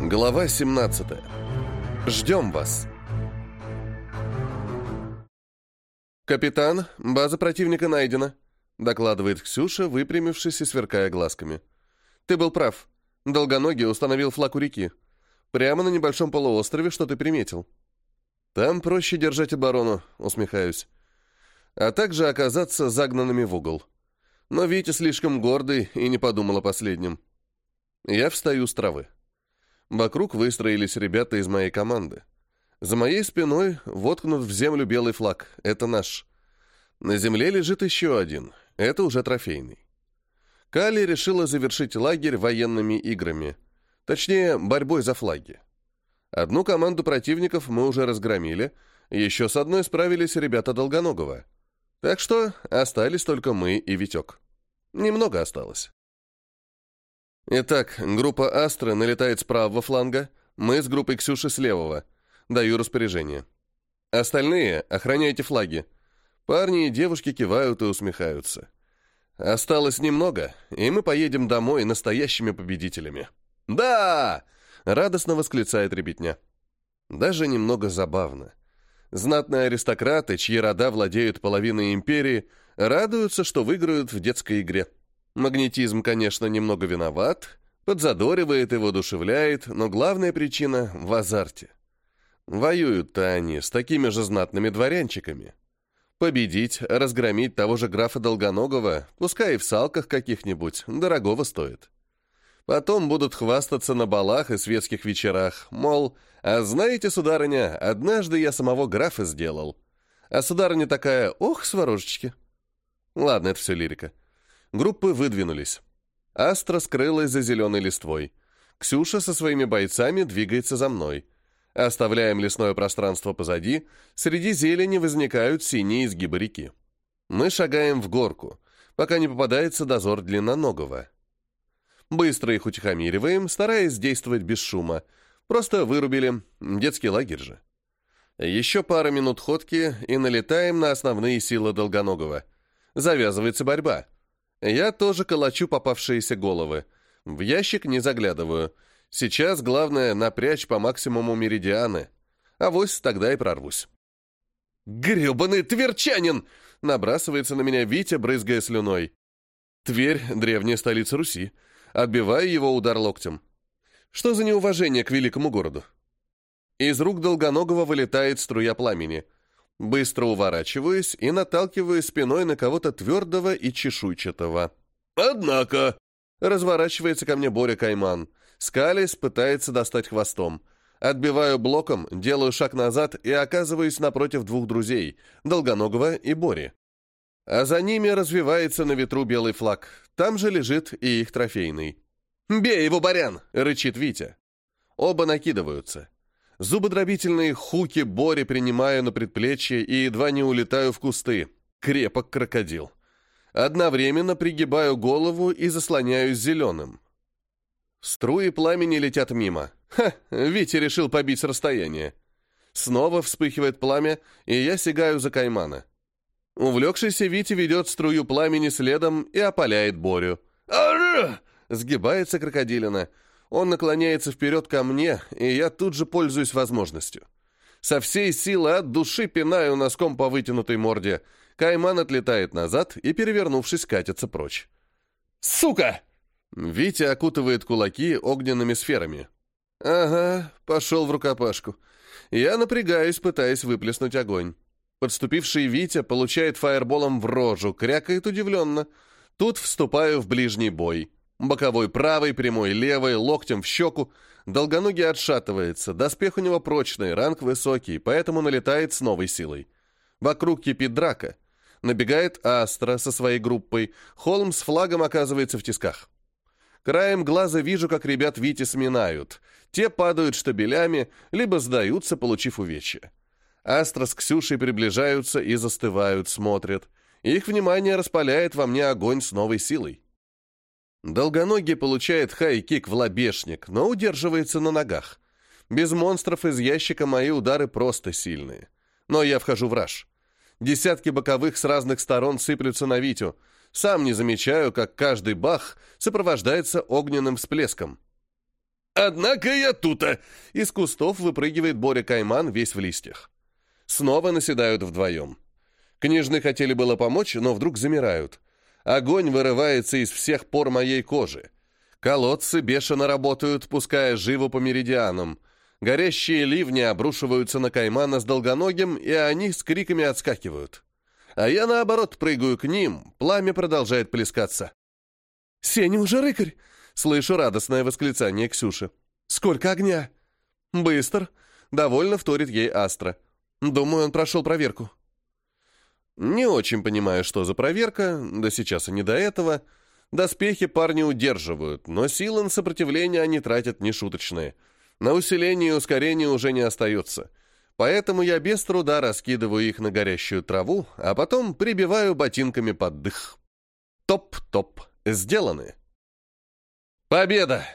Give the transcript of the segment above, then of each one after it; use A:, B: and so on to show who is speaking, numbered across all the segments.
A: Глава 17. Ждем вас. «Капитан, база противника найдена», — докладывает Ксюша, выпрямившись и сверкая глазками. «Ты был прав. Долгоногий установил флаг у реки. Прямо на небольшом полуострове, что ты приметил». «Там проще держать оборону», — усмехаюсь. «А также оказаться загнанными в угол». Но Витя слишком гордый и не подумал о последнем. Я встаю с травы. Вокруг выстроились ребята из моей команды. За моей спиной воткнут в землю белый флаг. Это наш. На земле лежит еще один. Это уже трофейный. Кали решила завершить лагерь военными играми. Точнее, борьбой за флаги. Одну команду противников мы уже разгромили. Еще с одной справились ребята Долгоногова. Так что остались только мы и Витек. Немного осталось. Итак, группа Астра налетает с правого фланга, мы с группой Ксюши с левого. Даю распоряжение. Остальные охраняйте флаги. Парни и девушки кивают и усмехаются. Осталось немного, и мы поедем домой настоящими победителями. «Да!» — радостно восклицает ребятня. Даже немного забавно. Знатные аристократы, чьи рода владеют половиной империи, радуются, что выиграют в детской игре. Магнетизм, конечно, немного виноват, подзадоривает и воодушевляет, но главная причина в азарте. Воюют-то они с такими же знатными дворянчиками. Победить, разгромить того же графа Долгоногова, пускай и в салках каких-нибудь, дорогого стоит. Потом будут хвастаться на балах и светских вечерах, мол, а знаете, сударыня, однажды я самого графа сделал. А сударыня такая, ох, сворожечки. Ладно, это все лирика. Группы выдвинулись. Астра скрылась за зеленой листвой. Ксюша со своими бойцами двигается за мной. Оставляем лесное пространство позади, среди зелени возникают синие изгибы реки. Мы шагаем в горку, пока не попадается дозор длинноногого. Быстро их утихомириваем, стараясь действовать без шума. Просто вырубили, детский лагерь же. Еще пара минут ходки и налетаем на основные силы Долгоногого. Завязывается борьба. Я тоже калачу попавшиеся головы. В ящик не заглядываю. Сейчас главное напрячь по максимуму меридианы. А вось тогда и прорвусь. «Гребаный тверчанин!» — набрасывается на меня Витя, брызгая слюной. Тверь — древняя столица Руси. Отбиваю его удар локтем. Что за неуважение к великому городу? Из рук Долгоногого вылетает струя пламени — Быстро уворачиваюсь и наталкиваю спиной на кого-то твердого и чешуйчатого. «Однако!» Разворачивается ко мне Боря Кайман. Скалис пытается достать хвостом. Отбиваю блоком, делаю шаг назад и оказываюсь напротив двух друзей, Долгоногого и Бори. А за ними развивается на ветру белый флаг. Там же лежит и их трофейный. «Бей его, Борян!» — рычит Витя. Оба накидываются. Зубодробительные хуки Бори принимаю на предплечье и едва не улетаю в кусты. Крепок крокодил. Одновременно пригибаю голову и заслоняюсь зеленым. Струи пламени летят мимо. Ха, Витя решил побить расстояние. Снова вспыхивает пламя, и я сигаю за каймана. Увлекшийся Витя ведет струю пламени следом и опаляет Борю. «Ара!» — сгибается крокодилина — он наклоняется вперед ко мне, и я тут же пользуюсь возможностью. Со всей силы от души пинаю носком по вытянутой морде. Кайман отлетает назад и, перевернувшись, катится прочь. «Сука!» Витя окутывает кулаки огненными сферами. «Ага, пошел в рукопашку. Я напрягаюсь, пытаясь выплеснуть огонь. Подступивший Витя получает фаерболом в рожу, крякает удивленно. Тут вступаю в ближний бой. Боковой правый, прямой левый, локтем в щеку. Долгоногий отшатывается, доспех у него прочный, ранг высокий, поэтому налетает с новой силой. Вокруг кипит драка. Набегает Астра со своей группой. Холм с флагом оказывается в тисках. Краем глаза вижу, как ребят Вити сминают. Те падают штабелями, либо сдаются, получив увечья. Астра с Ксюшей приближаются и застывают, смотрят. Их внимание распаляет во мне огонь с новой силой. Долгоногий получает хай-кик в лобешник, но удерживается на ногах. Без монстров из ящика мои удары просто сильные. Но я вхожу в раж. Десятки боковых с разных сторон сыплются на Витю. Сам не замечаю, как каждый бах сопровождается огненным всплеском. «Однако я тута!» Из кустов выпрыгивает Боря Кайман весь в листьях. Снова наседают вдвоем. Княжны хотели было помочь, но вдруг замирают. Огонь вырывается из всех пор моей кожи. Колодцы бешено работают, пуская живо по меридианам. Горящие ливни обрушиваются на Каймана с долгоногим, и они с криками отскакивают. А я, наоборот, прыгаю к ним, пламя продолжает плескаться. «Сеня уже рыкарь!» — слышу радостное восклицание Ксюши. «Сколько огня!» «Быстр!» — довольно вторит ей Астра. «Думаю, он прошел проверку». Не очень понимаю, что за проверка, да сейчас и не до этого. Доспехи парни удерживают, но силы на сопротивление они тратят нешуточные. На усиление и ускорение уже не остается. Поэтому я без труда раскидываю их на горящую траву, а потом прибиваю ботинками под дых. Топ-топ. Сделаны. Победа!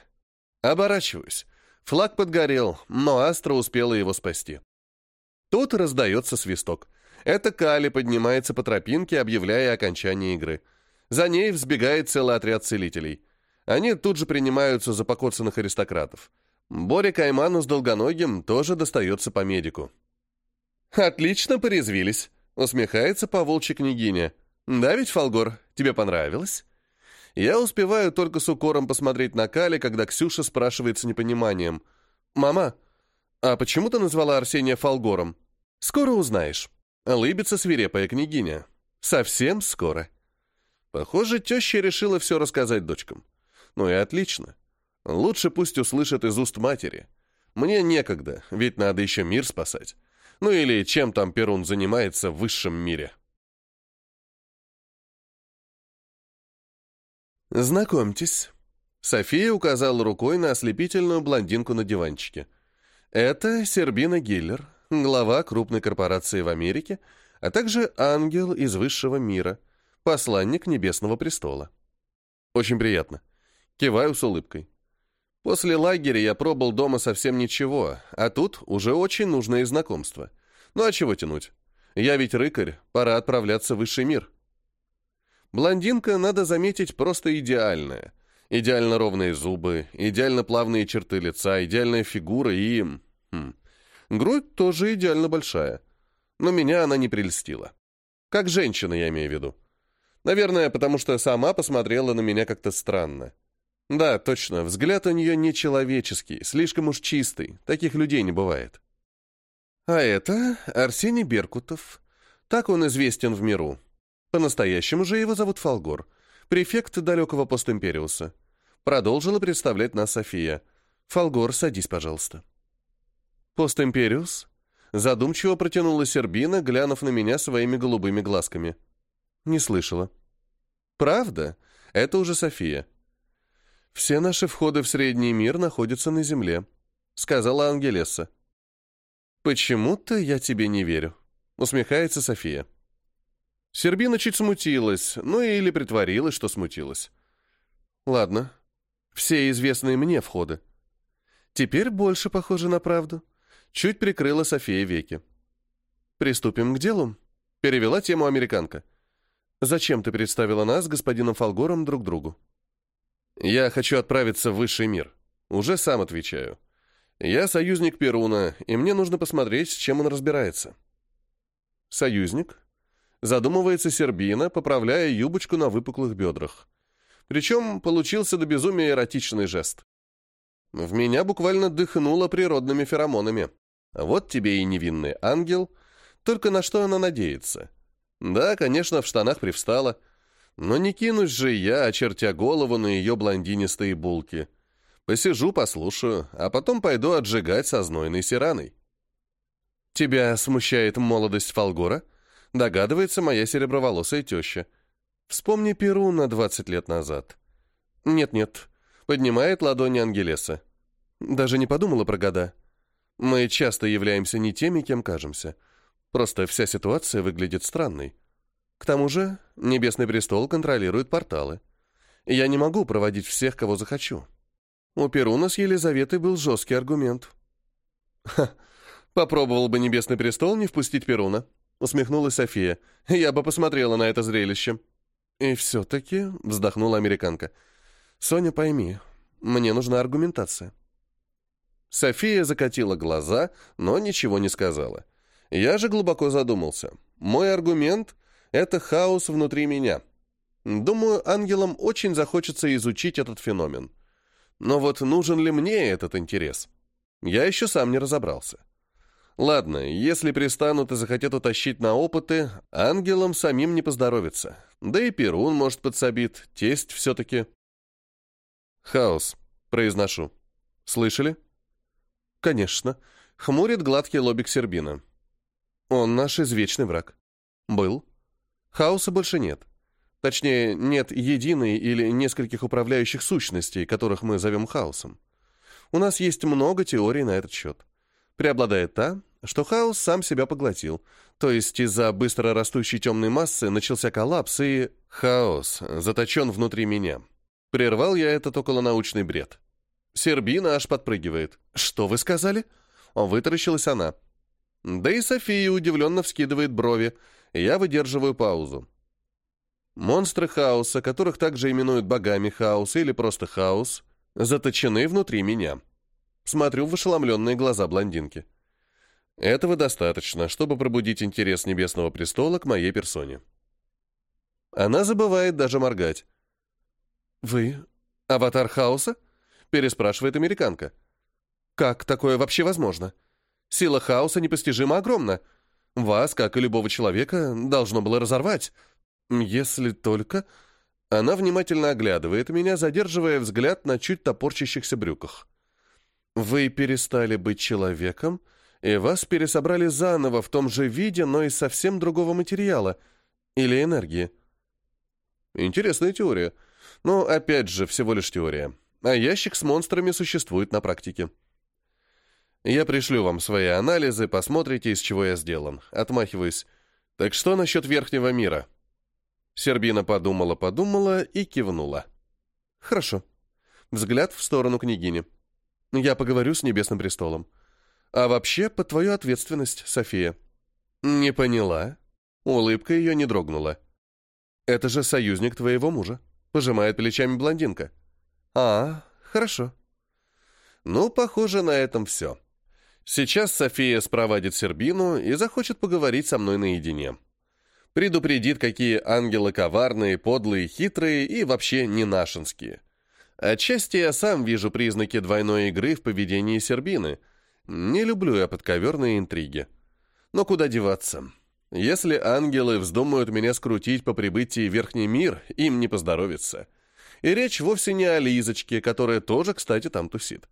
A: Оборачиваюсь. Флаг подгорел, но Астра успела его спасти. Тут раздается свисток. Это Кали поднимается по тропинке, объявляя окончание игры. За ней взбегает целый отряд целителей. Они тут же принимаются за покоцанных аристократов. Боря Кайману с Долгоногим тоже достается по медику. «Отлично порезвились», — усмехается по волчьей княгиня. «Да ведь, Фолгор, тебе понравилось?» Я успеваю только с укором посмотреть на Кали, когда Ксюша спрашивает с непониманием. «Мама, а почему ты назвала Арсения Фолгором?» «Скоро узнаешь». Лыбится свирепая княгиня. «Совсем скоро». Похоже, теща решила все рассказать дочкам. Ну и отлично. Лучше пусть услышат из уст матери. Мне некогда, ведь надо еще мир спасать. Ну или чем там Перун занимается в высшем мире. «Знакомьтесь». София указала рукой на ослепительную блондинку на диванчике. «Это Сербина Гиллер, глава крупной корпорации в Америке, а также ангел из высшего мира, посланник Небесного престола». «Очень приятно». Киваю с улыбкой. После лагеря я пробыл дома совсем ничего, а тут уже очень нужное знакомство. Ну а чего тянуть? Я ведь рыкарь, пора отправляться в высший мир. Блондинка, надо заметить, просто идеальная. Идеально ровные зубы, идеально плавные черты лица, идеальная фигура и... Хм, грудь тоже идеально большая. Но меня она не прельстила. Как женщина, я имею в виду. Наверное, потому что сама посмотрела на меня как-то странно. Да, точно, взгляд у нее нечеловеческий, слишком уж чистый, таких людей не бывает. А это Арсений Беркутов. Так он известен в миру. По-настоящему же его зовут Фалгор, префект далекого постимпериуса. Продолжила представлять нас София. Фалгор, садись, пожалуйста. Постимпериус? Задумчиво протянула Сербина, глянув на меня своими голубыми глазками. Не слышала. Правда? Это уже София. «Все наши входы в Средний мир находятся на земле», — сказала Ангелесса. «Почему-то я тебе не верю», — усмехается София. Сербина чуть смутилась, ну или притворилась, что смутилась. «Ладно, все известные мне входы. Теперь больше похоже на правду». Чуть прикрыла София веки. «Приступим к делу», — перевела тему американка. «Зачем ты представила нас с господином Фолгором друг другу?» Я хочу отправиться в высший мир. Уже сам отвечаю. Я союзник Перуна, и мне нужно посмотреть, с чем он разбирается. Союзник? Задумывается Сербина, поправляя юбочку на выпуклых бедрах. Причем получился до безумия эротичный жест. В меня буквально дыхнуло природными феромонами. Вот тебе и невинный ангел. Только на что она надеется? Да, конечно, в штанах привстала — но не кинусь же я, очертя голову на ее блондинистые булки. Посижу, послушаю, а потом пойду отжигать со знойной сираной. «Тебя смущает молодость Фолгора?» — догадывается моя сереброволосая теща. «Вспомни Перу на двадцать лет назад». «Нет-нет», — поднимает ладони Ангелеса. «Даже не подумала про года. Мы часто являемся не теми, кем кажемся. Просто вся ситуация выглядит странной. К тому же Небесный престол контролирует порталы. Я не могу проводить всех, кого захочу. У Перуна с Елизаветой был жесткий аргумент. «Ха, попробовал бы Небесный престол не впустить Перуна», — усмехнулась София. «Я бы посмотрела на это зрелище». «И все-таки», — вздохнула американка, — «Соня, пойми, мне нужна аргументация. София закатила глаза, но ничего не сказала. Я же глубоко задумался. Мой аргумент — это хаос внутри меня. Думаю, ангелам очень захочется изучить этот феномен. Но вот нужен ли мне этот интерес? Я еще сам не разобрался. Ладно, если пристанут и захотят утащить на опыты, ангелам самим не поздоровится. Да и Перун, может, подсобит, тесть все-таки. Хаос, произношу. Слышали? Конечно. Хмурит гладкий лобик Сербина. Он наш извечный враг. Был. Хаоса больше нет. Точнее, нет единой или нескольких управляющих сущностей, которых мы зовем хаосом. У нас есть много теорий на этот счет. Преобладает та, что хаос сам себя поглотил, то есть из-за быстро растущей темной массы начался коллапс и... Хаос заточен внутри меня. Прервал я этот околонаучный бред. Сербина аж подпрыгивает. «Что вы сказали?» Вытаращилась она. Да и София удивленно вскидывает брови. Я выдерживаю паузу. Монстры хаоса, которых также именуют богами хаоса или просто хаос, заточены внутри меня. Смотрю в ошеломленные глаза блондинки. Этого достаточно, чтобы пробудить интерес Небесного Престола к моей персоне. Она забывает даже моргать. «Вы аватар хаоса?» — переспрашивает американка. «Как такое вообще возможно? Сила хаоса непостижимо огромна. Вас, как и любого человека, должно было разорвать. Если только...» Она внимательно оглядывает меня, задерживая взгляд на чуть топорчащихся брюках. «Вы перестали быть человеком, и вас пересобрали заново в том же виде, но из совсем другого материала или энергии». Интересная теория. Но, опять же, всего лишь теория. А ящик с монстрами существует на практике. Я пришлю вам свои анализы, посмотрите, из чего я сделан. Отмахиваюсь. Так что насчет верхнего мира?» Сербина подумала-подумала и кивнула. «Хорошо». Взгляд в сторону княгини. «Я поговорю с Небесным престолом. А вообще, под твою ответственность, София». «Не поняла». Улыбка ее не дрогнула. «Это же союзник твоего мужа», — пожимает плечами блондинка. «А, хорошо». Ну, похоже, на этом все. Сейчас София спровадит Сербину и захочет поговорить со мной наедине предупредит, какие ангелы коварные, подлые, хитрые и вообще не нашинские. Отчасти я сам вижу признаки двойной игры в поведении Сербины. Не люблю я подковерные интриги. Но куда деваться? Если ангелы вздумают меня скрутить по прибытии в Верхний мир, им не поздоровится. И речь вовсе не о Лизочке, которая тоже, кстати, там тусит.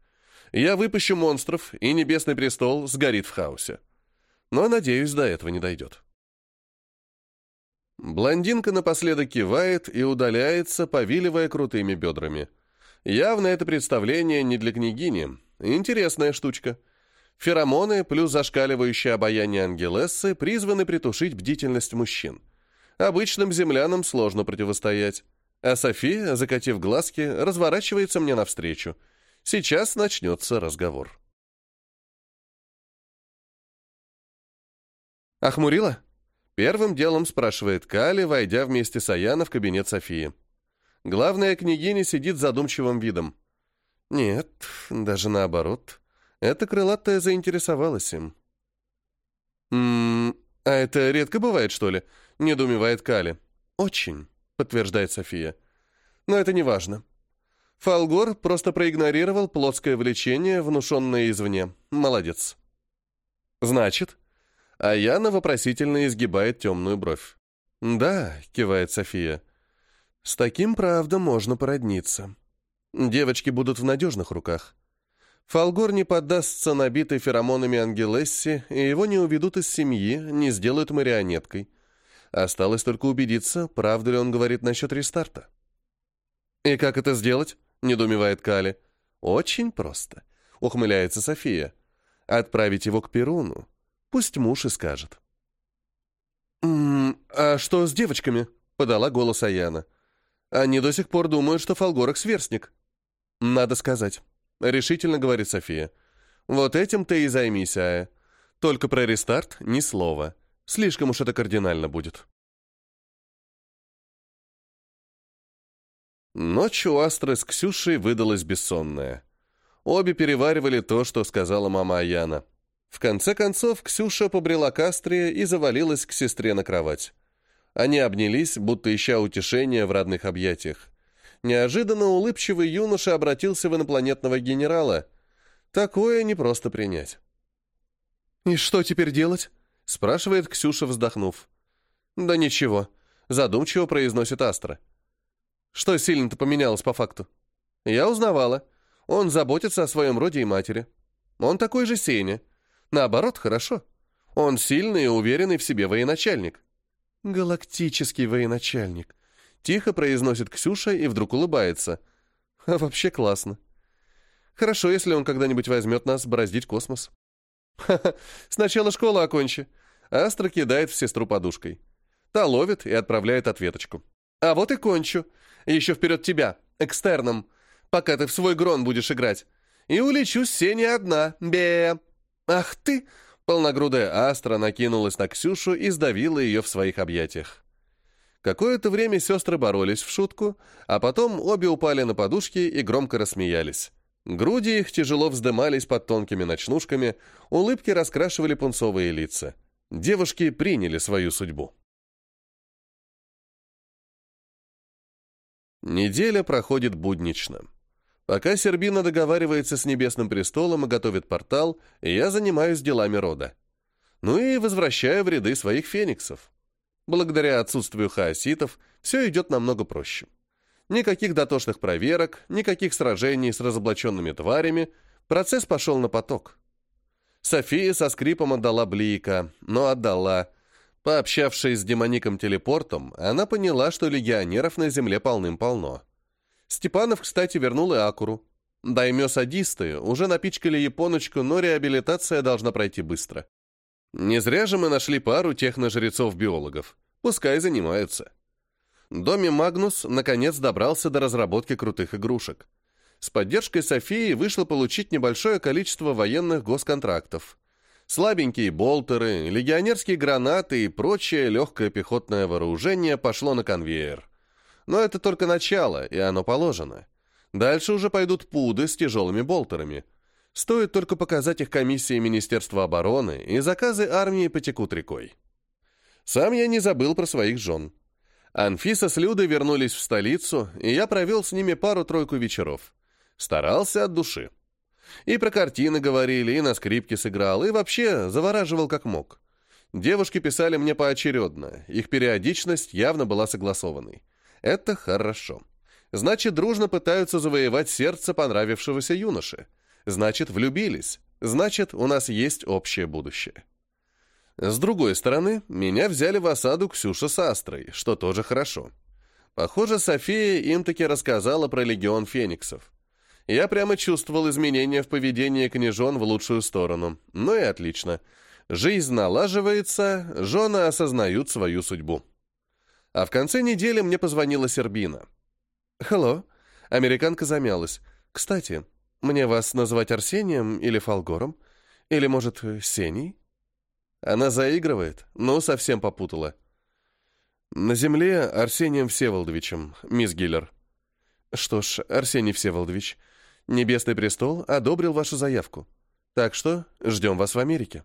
A: Я выпущу монстров, и Небесный престол сгорит в хаосе. Но, надеюсь, до этого не дойдет. Блондинка напоследок кивает и удаляется, повиливая крутыми бедрами. Явно это представление не для княгини. Интересная штучка. Феромоны плюс зашкаливающее обаяние ангелессы призваны притушить бдительность мужчин. Обычным землянам сложно противостоять. А София, закатив глазки, разворачивается мне навстречу. Сейчас начнется разговор. «Охмурила?» Первым делом спрашивает Кали, войдя вместе с Аяна в кабинет Софии. Главная княгиня сидит задумчивым видом. Нет, даже наоборот. Эта крылатая заинтересовалась им. «М -м, а это редко бывает, что ли?» — недоумевает Кали. «Очень», — подтверждает София. «Но это не важно. Фалгор просто проигнорировал плотское влечение, внушенное извне. Молодец». «Значит?» а Яна вопросительно изгибает темную бровь. «Да», — кивает София, — «с таким, правда, можно породниться. Девочки будут в надежных руках. Фалгор не поддастся набитой феромонами Ангелессе, и его не уведут из семьи, не сделают марионеткой. Осталось только убедиться, правда ли он говорит насчет рестарта». «И как это сделать?» — недоумевает Кали. «Очень просто», — ухмыляется София. «Отправить его к Перуну, Пусть муж и скажет. «М -м, «А что с девочками?» — подала голос Аяна. «Они до сих пор думают, что Фолгорок сверстник». «Надо сказать», — решительно говорит София. «Вот этим ты и займись, Ая. Только про рестарт ни слова. Слишком уж это кардинально будет». Ночь у с Ксюшей выдалась бессонная. Обе переваривали то, что сказала мама Аяна. В конце концов, Ксюша побрела к Астре и завалилась к сестре на кровать. Они обнялись, будто ища утешения в родных объятиях. Неожиданно улыбчивый юноша обратился в инопланетного генерала. Такое не просто принять. «И что теперь делать?» — спрашивает Ксюша, вздохнув. «Да ничего», — задумчиво произносит Астра. «Что сильно-то поменялось по факту?» «Я узнавала. Он заботится о своем роде и матери. Он такой же Сеня. Наоборот, хорошо. Он сильный и уверенный в себе военачальник. Галактический военачальник. Тихо произносит Ксюша и вдруг улыбается. А вообще классно. Хорошо, если он когда-нибудь возьмет нас бороздить космос. Ха-ха, сначала школу окончи. Астра кидает в сестру подушкой. Та ловит и отправляет ответочку. А вот и кончу. Еще вперед тебя, экстерном, пока ты в свой грон будешь играть. И улечу с Сеней одна. Бе. «Ах ты!» Полногрудая Астра накинулась на Ксюшу и сдавила ее в своих объятиях. Какое-то время сестры боролись в шутку, а потом обе упали на подушки и громко рассмеялись. Груди их тяжело вздымались под тонкими ночнушками, улыбки раскрашивали пунцовые лица. Девушки приняли свою судьбу. Неделя проходит буднично. Пока Сербина договаривается с Небесным престолом и готовит портал, я занимаюсь делами рода. Ну и возвращаю в ряды своих фениксов. Благодаря отсутствию хаоситов все идет намного проще. Никаких дотошных проверок, никаких сражений с разоблаченными тварями. Процесс пошел на поток. София со скрипом отдала Блика, но отдала. Пообщавшись с демоником-телепортом, она поняла, что легионеров на земле полным-полно. Степанов, кстати, вернул и Акуру. Даймё-садисты уже напичкали японочку, но реабилитация должна пройти быстро. Не зря же мы нашли пару техножрецов-биологов. Пускай занимаются. Доми Магнус наконец добрался до разработки крутых игрушек. С поддержкой Софии вышло получить небольшое количество военных госконтрактов. Слабенькие болтеры, легионерские гранаты и прочее легкое пехотное вооружение пошло на конвейер. Но это только начало, и оно положено. Дальше уже пойдут пуды с тяжелыми болтерами. Стоит только показать их комиссии Министерства обороны, и заказы армии потекут рекой. Сам я не забыл про своих жен. Анфиса с Людой вернулись в столицу, и я провел с ними пару-тройку вечеров. Старался от души. И про картины говорили, и на скрипке сыграл, и вообще завораживал как мог. Девушки писали мне поочередно, их периодичность явно была согласованной. Это хорошо. Значит, дружно пытаются завоевать сердце понравившегося юноши. Значит, влюбились. Значит, у нас есть общее будущее. С другой стороны, меня взяли в осаду Ксюша с Астрой, что тоже хорошо. Похоже, София им таки рассказала про легион фениксов. Я прямо чувствовал изменения в поведении княжон в лучшую сторону. Ну и отлично. Жизнь налаживается, жены осознают свою судьбу. А в конце недели мне позвонила Сербина. «Хелло». Американка замялась. «Кстати, мне вас называть Арсением или Фолгором? Или, может, Сеней?» Она заигрывает, но совсем попутала. «На земле Арсением Всеволодовичем, мисс Гиллер». «Что ж, Арсений Всеволодович, Небесный престол одобрил вашу заявку. Так что ждем вас в Америке».